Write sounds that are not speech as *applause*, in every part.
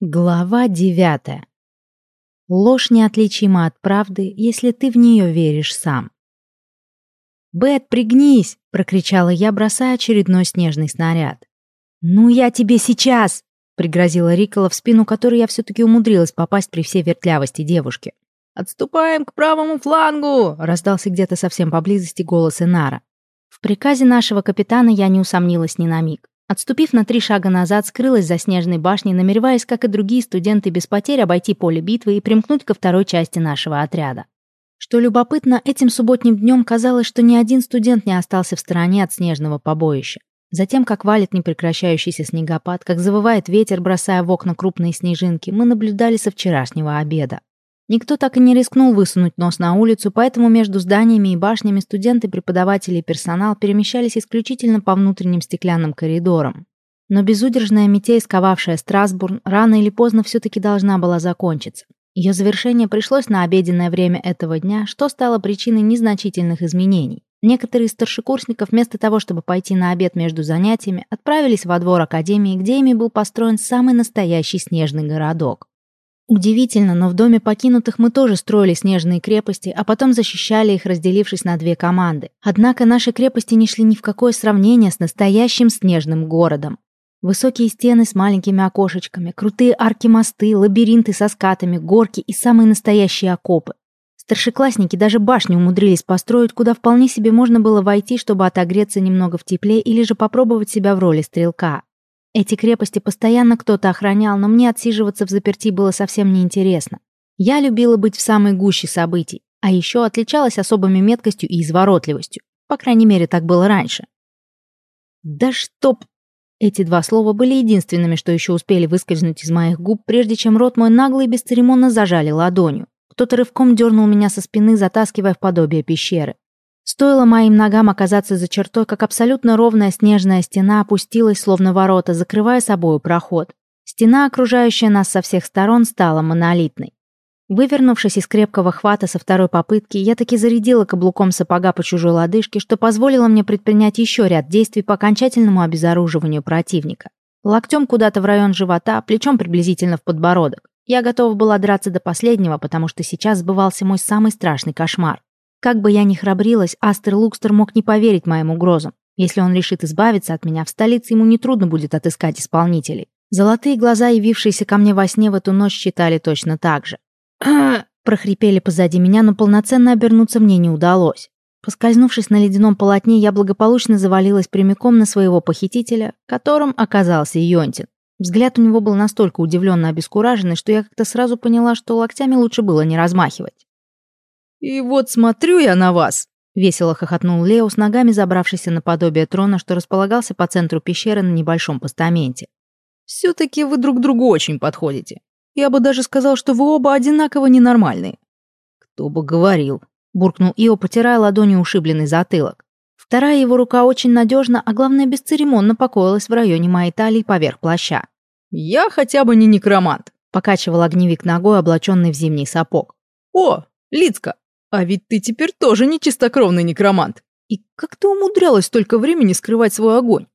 Глава девятая. Ложь неотличима от правды, если ты в нее веришь сам. «Бет, пригнись!» — прокричала я, бросая очередной снежный снаряд. «Ну я тебе сейчас!» — пригрозила Рикола в спину, которой я все-таки умудрилась попасть при всей вертлявости девушки. «Отступаем к правому флангу!» — раздался где-то совсем поблизости голос Инара. В приказе нашего капитана я не усомнилась ни на миг. Отступив на три шага назад, скрылась за снежной башней, намереваясь, как и другие студенты, без потерь обойти поле битвы и примкнуть ко второй части нашего отряда. Что любопытно, этим субботним днем казалось, что ни один студент не остался в стороне от снежного побоища. Затем, как валит непрекращающийся снегопад, как завывает ветер, бросая в окна крупные снежинки, мы наблюдали со вчерашнего обеда. Никто так и не рискнул высунуть нос на улицу, поэтому между зданиями и башнями студенты, преподаватели и персонал перемещались исключительно по внутренним стеклянным коридорам. Но безудержная метель, сковавшая Страсбурн, рано или поздно все-таки должна была закончиться. Ее завершение пришлось на обеденное время этого дня, что стало причиной незначительных изменений. Некоторые из старшекурсников вместо того, чтобы пойти на обед между занятиями, отправились во двор академии, где ими был построен самый настоящий снежный городок. Удивительно, но в доме покинутых мы тоже строили снежные крепости, а потом защищали их, разделившись на две команды. Однако наши крепости не шли ни в какое сравнение с настоящим снежным городом. Высокие стены с маленькими окошечками, крутые арки-мосты, лабиринты со скатами, горки и самые настоящие окопы. Старшеклассники даже башню умудрились построить, куда вполне себе можно было войти, чтобы отогреться немного в тепле или же попробовать себя в роли стрелка. Эти крепости постоянно кто-то охранял, но мне отсиживаться в заперти было совсем неинтересно. Я любила быть в самой гуще событий, а еще отличалась особыми меткостью и изворотливостью. По крайней мере, так было раньше. «Да чтоб...» Эти два слова были единственными, что еще успели выскользнуть из моих губ, прежде чем рот мой нагло и бесцеремонно зажали ладонью. Кто-то рывком дернул меня со спины, затаскивая в подобие пещеры. Стоило моим ногам оказаться за чертой, как абсолютно ровная снежная стена опустилась, словно ворота, закрывая собою проход. Стена, окружающая нас со всех сторон, стала монолитной. Вывернувшись из крепкого хвата со второй попытки, я таки зарядила каблуком сапога по чужой лодыжке, что позволило мне предпринять еще ряд действий по окончательному обезоруживанию противника. Локтем куда-то в район живота, плечом приблизительно в подбородок. Я готова была драться до последнего, потому что сейчас сбывался мой самый страшный кошмар. Как бы я ни храбрилась, Астер Лукстер мог не поверить моим угрозам. Если он решит избавиться от меня, в столице ему нетрудно будет отыскать исполнителей. Золотые глаза, явившиеся ко мне во сне в эту ночь, считали точно так же. *clears throat* прохрипели позади меня, но полноценно обернуться мне не удалось. Поскользнувшись на ледяном полотне, я благополучно завалилась прямиком на своего похитителя, которым оказался Йонтин. Взгляд у него был настолько удивленно обескураженный, что я как-то сразу поняла, что локтями лучше было не размахивать. «И вот смотрю я на вас!» — весело хохотнул Лео, с ногами забравшийся на подобие трона, что располагался по центру пещеры на небольшом постаменте. «Все-таки вы друг другу очень подходите. Я бы даже сказал, что вы оба одинаково ненормальные». «Кто бы говорил», — буркнул Ио, потирая ладонью ушибленный затылок. Вторая его рука очень надежно, а главное бесцеремонно покоилась в районе моей талии поверх плаща. «Я хотя бы не некромант», — покачивал огневик ногой, облаченный в зимний сапог. «О, Лицка, а ведь ты теперь тоже не чистокровный некромант. И как ты умудрялась столько времени скрывать свой огонь?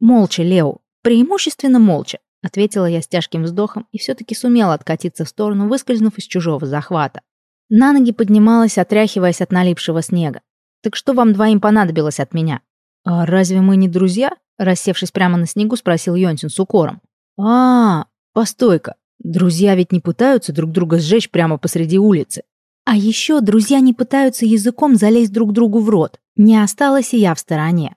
Молча, Лео, преимущественно молча, ответила я с тяжким вздохом и все-таки сумела откатиться в сторону, выскользнув из чужого захвата. На ноги поднималась, отряхиваясь от налипшего снега. Так что вам двоим понадобилось от меня? А разве мы не друзья? Рассевшись прямо на снегу, спросил Йонсин с укором. А, постой-ка. Друзья ведь не пытаются друг друга сжечь прямо посреди улицы. А еще друзья не пытаются языком залезть друг другу в рот. Не осталась и я в стороне.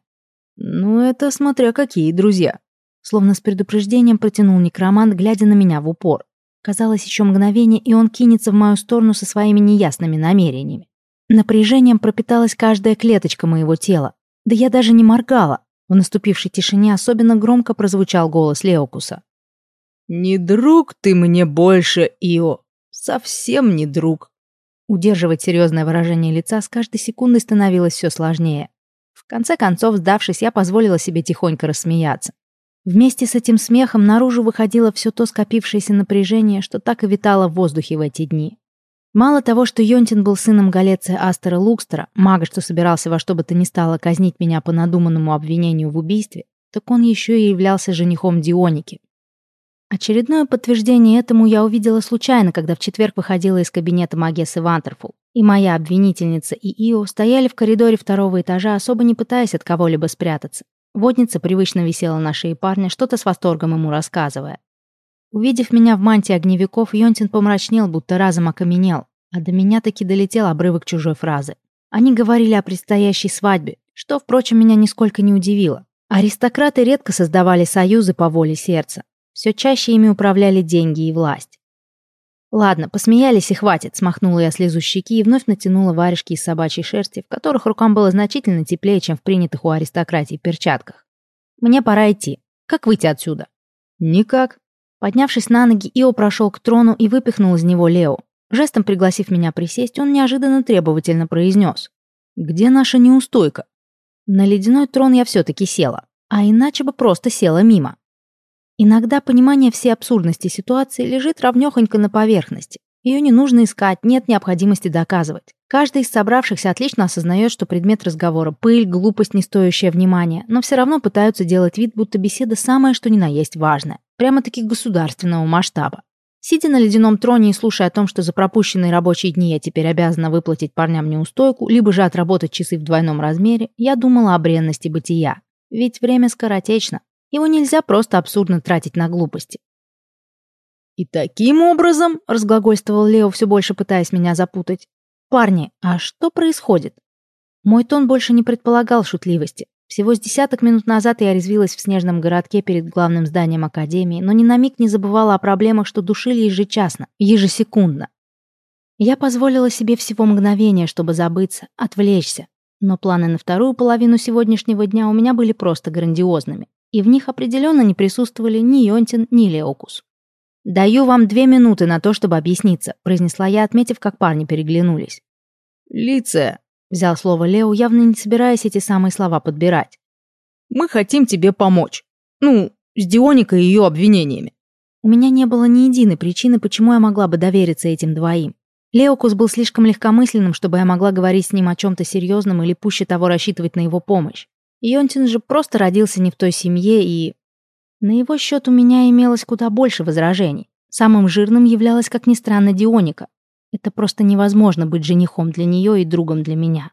Ну, это смотря какие друзья. Словно с предупреждением протянул некромант, глядя на меня в упор. Казалось, еще мгновение, и он кинется в мою сторону со своими неясными намерениями. Напряжением пропиталась каждая клеточка моего тела. Да я даже не моргала. В наступившей тишине особенно громко прозвучал голос Леокуса. «Не друг ты мне больше, Ио. Совсем не друг. Удерживать серьезное выражение лица с каждой секундой становилось все сложнее. В конце концов, сдавшись, я позволила себе тихонько рассмеяться. Вместе с этим смехом наружу выходило все то скопившееся напряжение, что так и витало в воздухе в эти дни. Мало того, что Йонтин был сыном Галеция Астера Лукстера, мага, что собирался во что бы то ни стало казнить меня по надуманному обвинению в убийстве, так он еще и являлся женихом Дионики. Очередное подтверждение этому я увидела случайно, когда в четверг выходила из кабинета Магессы Вантерфул, и моя обвинительница и Ио стояли в коридоре второго этажа, особо не пытаясь от кого-либо спрятаться. Водница привычно висела на шее парня, что-то с восторгом ему рассказывая. Увидев меня в мантии огневиков, Йонтин помрачнел, будто разом окаменел, а до меня таки долетел обрывок чужой фразы. Они говорили о предстоящей свадьбе, что, впрочем, меня нисколько не удивило. Аристократы редко создавали союзы по воле сердца. Все чаще ими управляли деньги и власть. «Ладно, посмеялись и хватит», — смахнула я слезу щеки и вновь натянула варежки из собачьей шерсти, в которых рукам было значительно теплее, чем в принятых у аристократии перчатках. «Мне пора идти. Как выйти отсюда?» «Никак». Поднявшись на ноги, Ио прошел к трону и выпихнул из него Лео. Жестом пригласив меня присесть, он неожиданно требовательно произнес. «Где наша неустойка?» На ледяной трон я все-таки села, а иначе бы просто села мимо. Иногда понимание всей абсурдности ситуации лежит равнёхонько на поверхности. Ее не нужно искать, нет необходимости доказывать. Каждый из собравшихся отлично осознает, что предмет разговора – пыль, глупость, не стоящая внимания, но все равно пытаются делать вид, будто беседа самое что ни на есть важное. Прямо-таки государственного масштаба. Сидя на ледяном троне и слушая о том, что за пропущенные рабочие дни я теперь обязана выплатить парням неустойку, либо же отработать часы в двойном размере, я думала о бренности бытия. Ведь время скоротечно. Его нельзя просто абсурдно тратить на глупости. «И таким образом», — разглагольствовал Лео, все больше пытаясь меня запутать, «Парни, а что происходит?» Мой тон больше не предполагал шутливости. Всего с десяток минут назад я резвилась в снежном городке перед главным зданием Академии, но ни на миг не забывала о проблемах, что душили ежечасно, ежесекундно. Я позволила себе всего мгновения, чтобы забыться, отвлечься. Но планы на вторую половину сегодняшнего дня у меня были просто грандиозными и в них определенно не присутствовали ни Йонтин, ни Леокус. «Даю вам две минуты на то, чтобы объясниться», произнесла я, отметив, как парни переглянулись. «Лице», — взял слово Лео, явно не собираясь эти самые слова подбирать. «Мы хотим тебе помочь. Ну, с Дионикой и ее обвинениями». У меня не было ни единой причины, почему я могла бы довериться этим двоим. Леокус был слишком легкомысленным, чтобы я могла говорить с ним о чем-то серьезном или пуще того рассчитывать на его помощь. Йонтин же просто родился не в той семье, и... На его счет у меня имелось куда больше возражений. Самым жирным являлась, как ни странно, Дионика. Это просто невозможно быть женихом для нее и другом для меня.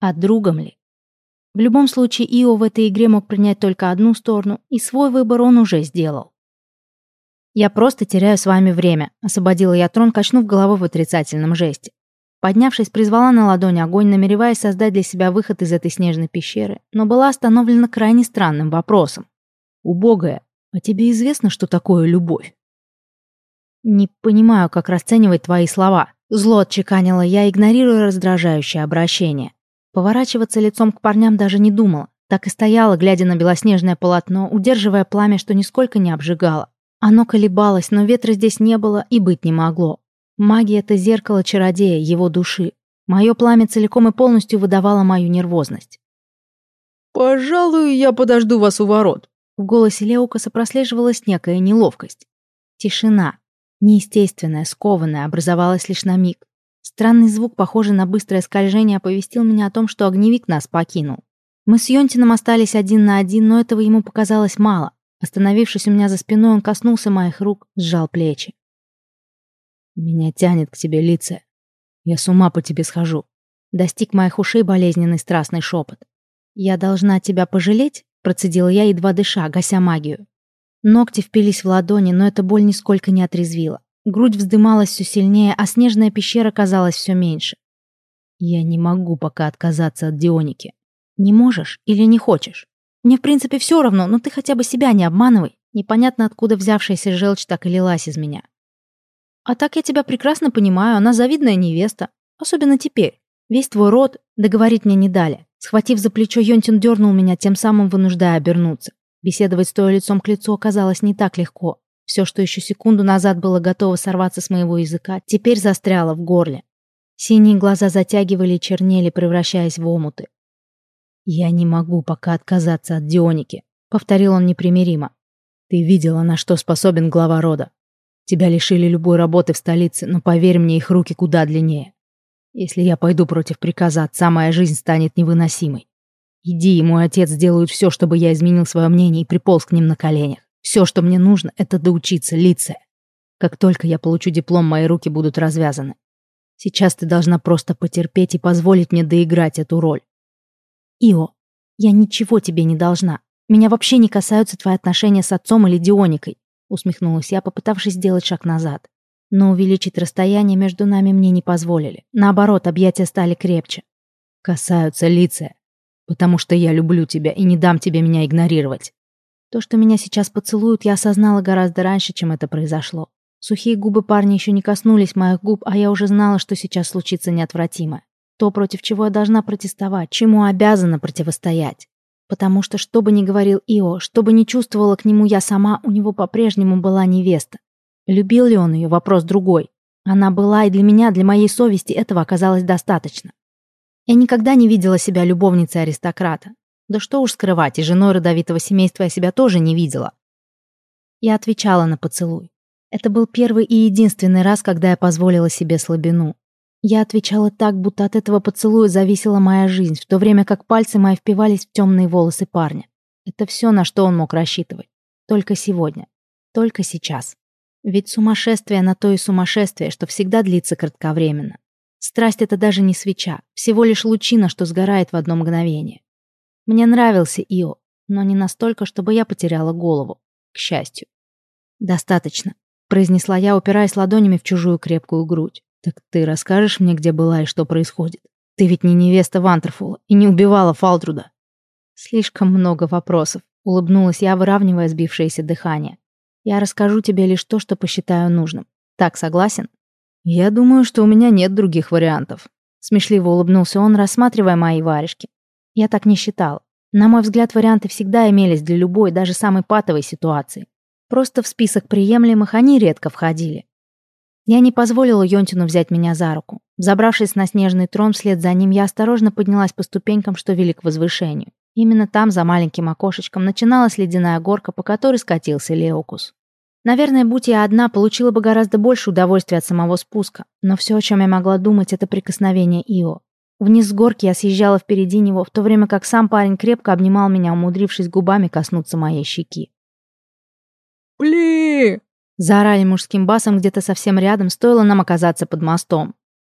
А другом ли? В любом случае, Ио в этой игре мог принять только одну сторону, и свой выбор он уже сделал. «Я просто теряю с вами время», — освободила я трон, качнув головой в отрицательном жесте. Поднявшись, призвала на ладони огонь, намереваясь создать для себя выход из этой снежной пещеры, но была остановлена крайне странным вопросом. «Убогая, а тебе известно, что такое любовь?» «Не понимаю, как расценивать твои слова», — зло отчеканила я, игнорируя раздражающее обращение. Поворачиваться лицом к парням даже не думала, так и стояла, глядя на белоснежное полотно, удерживая пламя, что нисколько не обжигало. Оно колебалось, но ветра здесь не было и быть не могло. Магия — это зеркало чародея, его души. Мое пламя целиком и полностью выдавало мою нервозность. «Пожалуй, я подожду вас у ворот». В голосе Леукаса прослеживалась некая неловкость. Тишина, неестественная, скованная, образовалась лишь на миг. Странный звук, похожий на быстрое скольжение, оповестил меня о том, что огневик нас покинул. Мы с Йонтином остались один на один, но этого ему показалось мало. Остановившись у меня за спиной, он коснулся моих рук, сжал плечи. Меня тянет к тебе лица. Я с ума по тебе схожу. Достиг моих ушей болезненный страстный шепот. Я должна тебя пожалеть? Процедила я, едва дыша, гася магию. Ногти впились в ладони, но эта боль нисколько не отрезвила. Грудь вздымалась все сильнее, а снежная пещера казалась все меньше. Я не могу пока отказаться от Дионики. Не можешь или не хочешь? Мне, в принципе, все равно, но ты хотя бы себя не обманывай. Непонятно, откуда взявшаяся желчь так и лилась из меня. А так я тебя прекрасно понимаю, она завидная невеста. Особенно теперь. Весь твой род договорить мне не дали. Схватив за плечо, Йонтин дернул меня, тем самым вынуждая обернуться. Беседовать стоя лицом к лицу оказалось не так легко. Все, что еще секунду назад было готово сорваться с моего языка, теперь застряло в горле. Синие глаза затягивали и чернели, превращаясь в омуты. «Я не могу пока отказаться от Дионики», — повторил он непримиримо. «Ты видела, на что способен глава рода. Тебя лишили любой работы в столице, но поверь мне, их руки куда длиннее. Если я пойду против приказа отца, моя жизнь станет невыносимой. Иди, и мой отец сделают все, чтобы я изменил свое мнение и приполз к ним на коленях. Все, что мне нужно, это доучиться, Лиция. Как только я получу диплом, мои руки будут развязаны. Сейчас ты должна просто потерпеть и позволить мне доиграть эту роль. Ио, я ничего тебе не должна. Меня вообще не касаются твои отношения с отцом или Дионикой, усмехнулась я, попытавшись сделать шаг назад. Но увеличить расстояние между нами мне не позволили. Наоборот, объятия стали крепче. Касаются лица. Потому что я люблю тебя и не дам тебе меня игнорировать. То, что меня сейчас поцелуют, я осознала гораздо раньше, чем это произошло. Сухие губы парня еще не коснулись моих губ, а я уже знала, что сейчас случится неотвратимо. То, против чего я должна протестовать, чему обязана противостоять. Потому что, что бы ни говорил Ио, что бы ни чувствовала к нему я сама, у него по-прежнему была невеста. Любил ли он ее, вопрос другой. Она была, и для меня, для моей совести этого оказалось достаточно. Я никогда не видела себя любовницей аристократа. Да что уж скрывать, и женой родовитого семейства я себя тоже не видела. Я отвечала на поцелуй. Это был первый и единственный раз, когда я позволила себе слабину. Я отвечала так, будто от этого поцелуя зависела моя жизнь, в то время как пальцы мои впивались в темные волосы парня. Это все, на что он мог рассчитывать. Только сегодня. Только сейчас. Ведь сумасшествие на то и сумасшествие, что всегда длится кратковременно. Страсть — это даже не свеча, всего лишь лучина, что сгорает в одно мгновение. Мне нравился Ио, но не настолько, чтобы я потеряла голову. К счастью. «Достаточно», — произнесла я, упираясь ладонями в чужую крепкую грудь. «Так ты расскажешь мне, где была и что происходит? Ты ведь не невеста Вантерфула и не убивала Фалтруда». «Слишком много вопросов», — улыбнулась я, выравнивая сбившееся дыхание. Я расскажу тебе лишь то, что посчитаю нужным. Так, согласен? Я думаю, что у меня нет других вариантов. Смешливо улыбнулся он, рассматривая мои варежки. Я так не считал. На мой взгляд, варианты всегда имелись для любой, даже самой патовой ситуации. Просто в список приемлемых они редко входили. Я не позволила Йонтину взять меня за руку. Забравшись на снежный трон вслед за ним, я осторожно поднялась по ступенькам, что вели к возвышению. Именно там, за маленьким окошечком, начиналась ледяная горка, по которой скатился Леокус. Наверное, будь я одна, получила бы гораздо больше удовольствия от самого спуска, но все, о чем я могла думать, это прикосновение Ио. Вниз с горки я съезжала впереди него, в то время как сам парень крепко обнимал меня, умудрившись губами коснуться моей щеки. «Пли!» Заорали мужским басом где-то совсем рядом, стоило нам оказаться под мостом.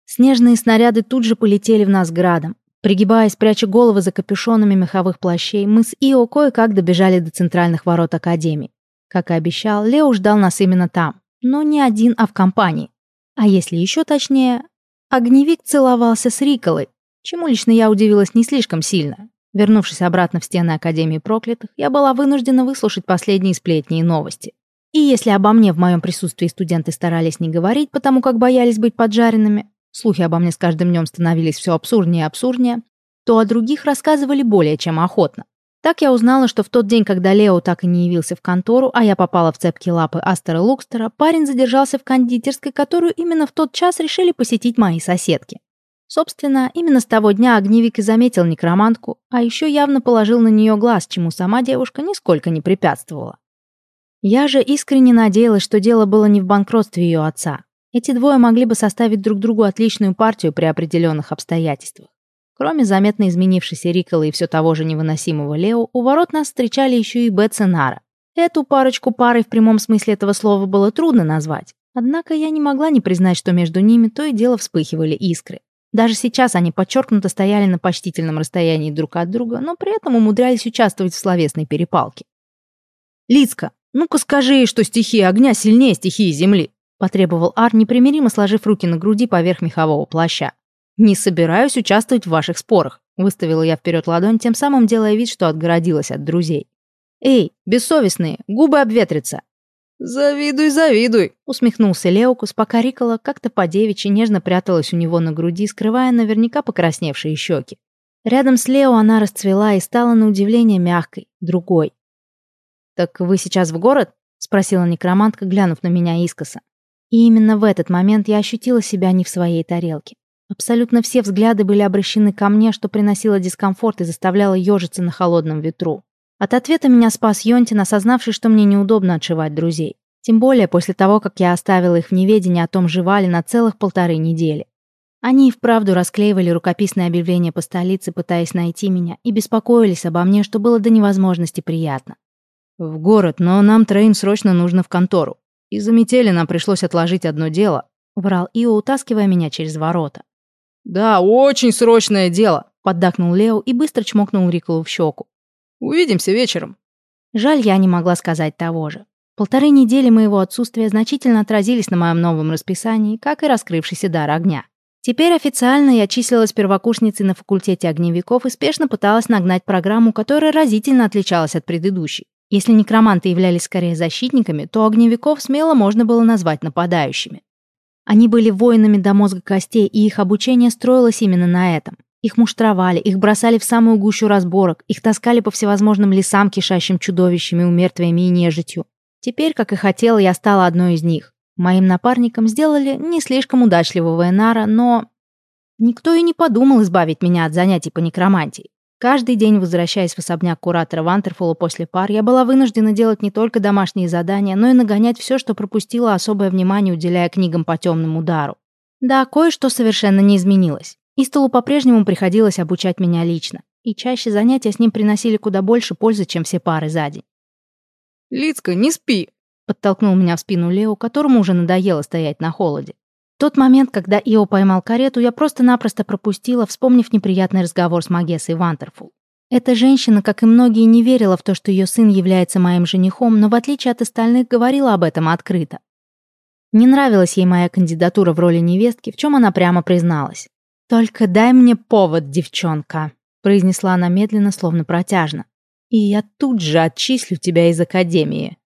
Снежные снаряды тут же полетели в нас градом. Пригибаясь, пряча головы за капюшонами меховых плащей, мы с Ио кое-как добежали до центральных ворот Академии. Как и обещал, Лео ждал нас именно там. Но не один, а в компании. А если еще точнее, огневик целовался с Риколой, чему лично я удивилась не слишком сильно. Вернувшись обратно в стены Академии проклятых, я была вынуждена выслушать последние сплетни и новости. И если обо мне в моем присутствии студенты старались не говорить, потому как боялись быть поджаренными, слухи обо мне с каждым днем становились все абсурднее и абсурднее, то о других рассказывали более чем охотно. Так я узнала, что в тот день, когда Лео так и не явился в контору, а я попала в цепкие лапы Астера Лукстера, парень задержался в кондитерской, которую именно в тот час решили посетить мои соседки. Собственно, именно с того дня огневик и заметил некромантку, а еще явно положил на нее глаз, чему сама девушка нисколько не препятствовала. Я же искренне надеялась, что дело было не в банкротстве ее отца. Эти двое могли бы составить друг другу отличную партию при определенных обстоятельствах. Кроме заметно изменившейся Рикола и все того же невыносимого Лео, у ворот нас встречали еще и Бетс и Нара. Эту парочку парой в прямом смысле этого слова было трудно назвать. Однако я не могла не признать, что между ними то и дело вспыхивали искры. Даже сейчас они подчеркнуто стояли на почтительном расстоянии друг от друга, но при этом умудрялись участвовать в словесной перепалке. «Лицка, ну-ка скажи, что стихия огня сильнее стихии земли», потребовал Ар, непримиримо сложив руки на груди поверх мехового плаща. «Не собираюсь участвовать в ваших спорах», — выставила я вперед ладонь, тем самым делая вид, что отгородилась от друзей. «Эй, бессовестные, губы обветрятся!» «Завидуй, завидуй!» — усмехнулся Леокус, пока Рикола как-то по-девичьи нежно пряталась у него на груди, скрывая наверняка покрасневшие щеки. Рядом с Лео она расцвела и стала на удивление мягкой, другой. «Так вы сейчас в город?» — спросила некромантка, глянув на меня искоса. И именно в этот момент я ощутила себя не в своей тарелке. Абсолютно все взгляды были обращены ко мне, что приносило дискомфорт и заставляло ежиться на холодном ветру. От ответа меня спас Йонтин, осознавший, что мне неудобно отшивать друзей. Тем более после того, как я оставила их в неведении о том, жива ли на целых полторы недели. Они и вправду расклеивали рукописные объявления по столице, пытаясь найти меня, и беспокоились обо мне, что было до невозможности приятно. «В город, но нам троим срочно нужно в контору. Из-за метели нам пришлось отложить одно дело», — врал Ио, утаскивая меня через ворота. «Да, очень срочное дело», — поддакнул Лео и быстро чмокнул Риколу в щеку. «Увидимся вечером». Жаль, я не могла сказать того же. Полторы недели моего отсутствия значительно отразились на моем новом расписании, как и раскрывшийся дар огня. Теперь официально я числилась первокурсницей на факультете огневиков и спешно пыталась нагнать программу, которая разительно отличалась от предыдущей. Если некроманты являлись скорее защитниками, то огневиков смело можно было назвать нападающими. Они были воинами до мозга костей, и их обучение строилось именно на этом. Их муштровали, их бросали в самую гущу разборок, их таскали по всевозможным лесам, кишащим чудовищами, умертвиями и нежитью. Теперь, как и хотела, я стала одной из них. Моим напарником сделали не слишком удачливого Энара, но... Никто и не подумал избавить меня от занятий по некромантии. Каждый день, возвращаясь в особняк куратора Вантерфола после пар, я была вынуждена делать не только домашние задания, но и нагонять все, что пропустила особое внимание, уделяя книгам по темному удару. Да, кое-что совершенно не изменилось. Истолу по-прежнему приходилось обучать меня лично, и чаще занятия с ним приносили куда больше пользы, чем все пары за день. «Лицка, не спи!» — подтолкнул меня в спину Лео, которому уже надоело стоять на холоде тот момент, когда Ио поймал карету, я просто-напросто пропустила, вспомнив неприятный разговор с Магессой Вантерфул. Эта женщина, как и многие, не верила в то, что ее сын является моим женихом, но в отличие от остальных говорила об этом открыто. Не нравилась ей моя кандидатура в роли невестки, в чем она прямо призналась. «Только дай мне повод, девчонка», — произнесла она медленно, словно протяжно. «И я тут же отчислю тебя из академии».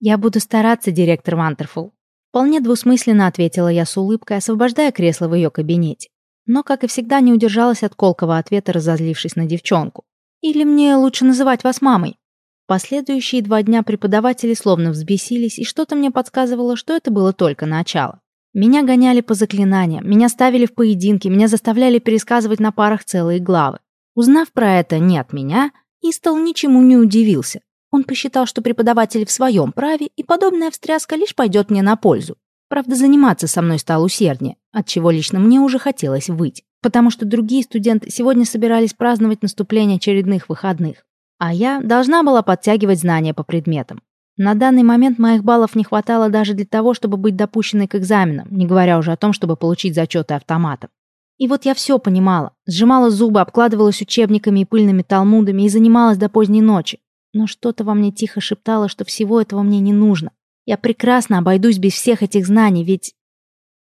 «Я буду стараться, директор Вантерфул», Вполне двусмысленно ответила я с улыбкой, освобождая кресло в ее кабинете. Но, как и всегда, не удержалась от колкого ответа, разозлившись на девчонку. «Или мне лучше называть вас мамой?» Последующие два дня преподаватели словно взбесились, и что-то мне подсказывало, что это было только начало. Меня гоняли по заклинаниям, меня ставили в поединки, меня заставляли пересказывать на парах целые главы. Узнав про это не от меня, Истал ничему не удивился. Он посчитал, что преподаватель в своем праве, и подобная встряска лишь пойдет мне на пользу. Правда, заниматься со мной стал усерднее, от чего лично мне уже хотелось выйти, потому что другие студенты сегодня собирались праздновать наступление очередных выходных, а я должна была подтягивать знания по предметам. На данный момент моих баллов не хватало даже для того, чтобы быть допущенной к экзаменам, не говоря уже о том, чтобы получить зачеты автоматом. И вот я все понимала, сжимала зубы, обкладывалась учебниками и пыльными талмудами и занималась до поздней ночи, но что-то во мне тихо шептало, что всего этого мне не нужно. Я прекрасно обойдусь без всех этих знаний, ведь...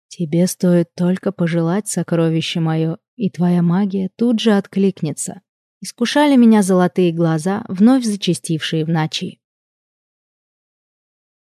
Тебе стоит только пожелать, сокровище мое, и твоя магия тут же откликнется. Искушали меня золотые глаза, вновь зачастившие в ночи.